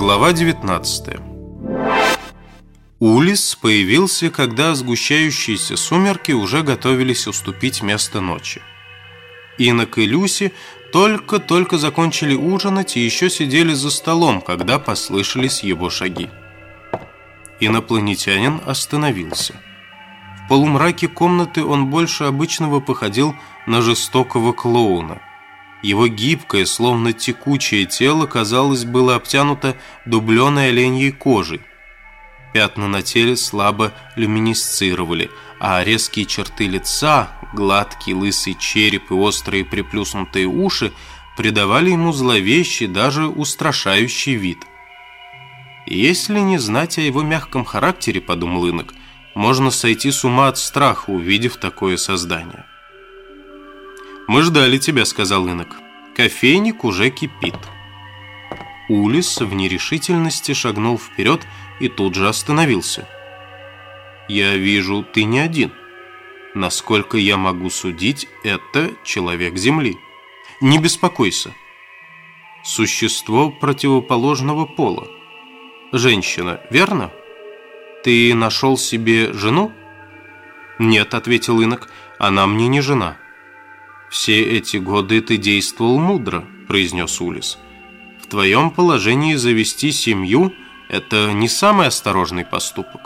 Глава 19 Улис появился, когда сгущающиеся сумерки уже готовились уступить место ночи. Инок и Люси только-только закончили ужинать и еще сидели за столом, когда послышались его шаги. Инопланетянин остановился. В полумраке комнаты он больше обычного походил на жестокого клоуна – его гибкое, словно текучее тело, казалось, было обтянуто дубленой оленьей кожей. Пятна на теле слабо люминесцировали, а резкие черты лица, гладкий лысый череп и острые приплюснутые уши придавали ему зловещий, даже устрашающий вид. «Если не знать о его мягком характере, — подумал инок, — можно сойти с ума от страха, увидев такое создание». «Мы ждали тебя», — сказал инок. «Кофейник уже кипит». Улис в нерешительности шагнул вперед и тут же остановился. «Я вижу, ты не один. Насколько я могу судить, это человек Земли. Не беспокойся. Существо противоположного пола. Женщина, верно? Ты нашел себе жену?» «Нет», — ответил инок, — «она мне не жена». «Все эти годы ты действовал мудро», – произнес Улис. «В твоем положении завести семью – это не самый осторожный поступок».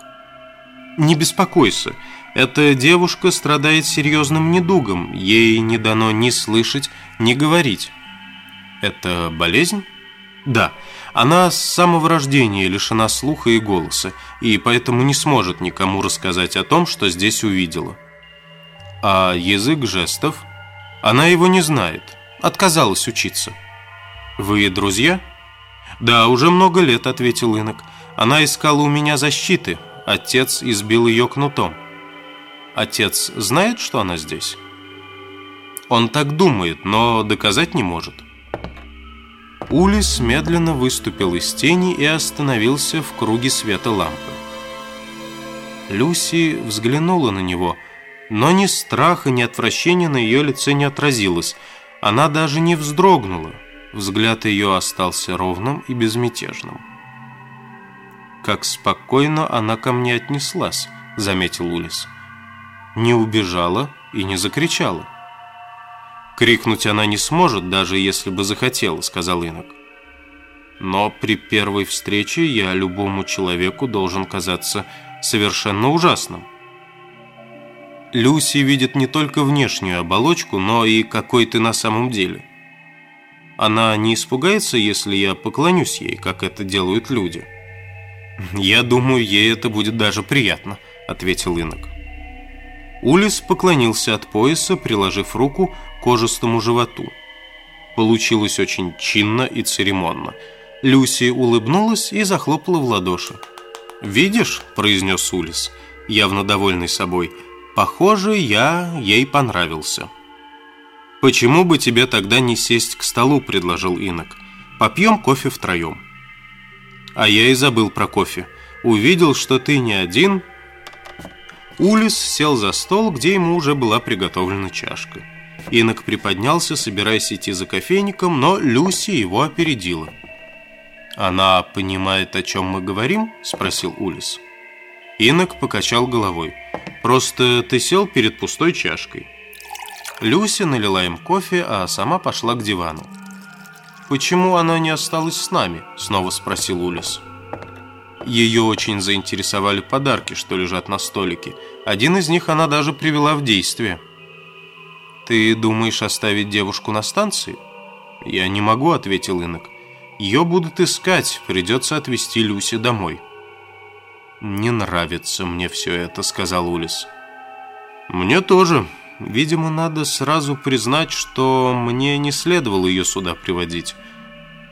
«Не беспокойся, эта девушка страдает серьезным недугом, ей не дано ни слышать, ни говорить». «Это болезнь?» «Да, она с самого рождения лишена слуха и голоса, и поэтому не сможет никому рассказать о том, что здесь увидела». «А язык жестов?» Она его не знает. Отказалась учиться. Вы друзья? Да, уже много лет, ответил инок. Она искала у меня защиты. Отец избил ее кнутом. Отец знает, что она здесь? Он так думает, но доказать не может. Улис медленно выступил из тени и остановился в круге света лампы. Люси взглянула на него – но ни страха, ни отвращения на ее лице не отразилось. Она даже не вздрогнула. Взгляд ее остался ровным и безмятежным. «Как спокойно она ко мне отнеслась», — заметил Улис. «Не убежала и не закричала». «Крикнуть она не сможет, даже если бы захотела», — сказал инок. «Но при первой встрече я любому человеку должен казаться совершенно ужасным. Люси видит не только внешнюю оболочку, но и какой ты на самом деле. Она не испугается, если я поклонюсь ей, как это делают люди. Я думаю, ей это будет даже приятно, ответил инок. Улис поклонился от пояса, приложив руку к кожистому животу. Получилось очень чинно и церемонно. Люси улыбнулась и захлопала в ладоши. «Видишь», — произнес Улис, явно довольный собой, — Похоже, я ей понравился. «Почему бы тебе тогда не сесть к столу?» – предложил инок. «Попьем кофе втроем». А я и забыл про кофе. Увидел, что ты не один. Улис сел за стол, где ему уже была приготовлена чашка. Инок приподнялся, собираясь идти за кофейником, но Люси его опередила. «Она понимает, о чем мы говорим?» – спросил Улис. Инок покачал головой. Просто ты сел перед пустой чашкой. Люся налила им кофе, а сама пошла к дивану. «Почему она не осталась с нами?» – снова спросил Улис. Ее очень заинтересовали подарки, что лежат на столике. Один из них она даже привела в действие. «Ты думаешь оставить девушку на станции?» «Я не могу», – ответил инок. «Ее будут искать, придется отвезти Люси домой». «Не нравится мне все это», — сказал Улис. «Мне тоже. Видимо, надо сразу признать, что мне не следовало ее сюда приводить.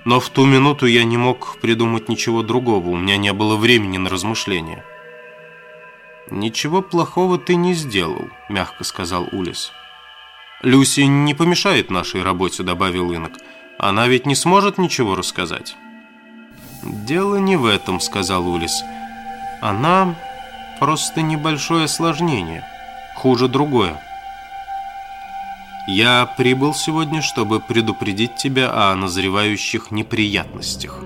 Но в ту минуту я не мог придумать ничего другого, у меня не было времени на размышления». «Ничего плохого ты не сделал», — мягко сказал Улис. «Люси не помешает нашей работе», — добавил инок. «Она ведь не сможет ничего рассказать». «Дело не в этом», — сказал Улис. Она просто небольшое осложнение. Хуже другое. Я прибыл сегодня, чтобы предупредить тебя о назревающих неприятностях.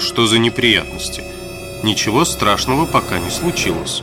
Что за неприятности? Ничего страшного пока не случилось.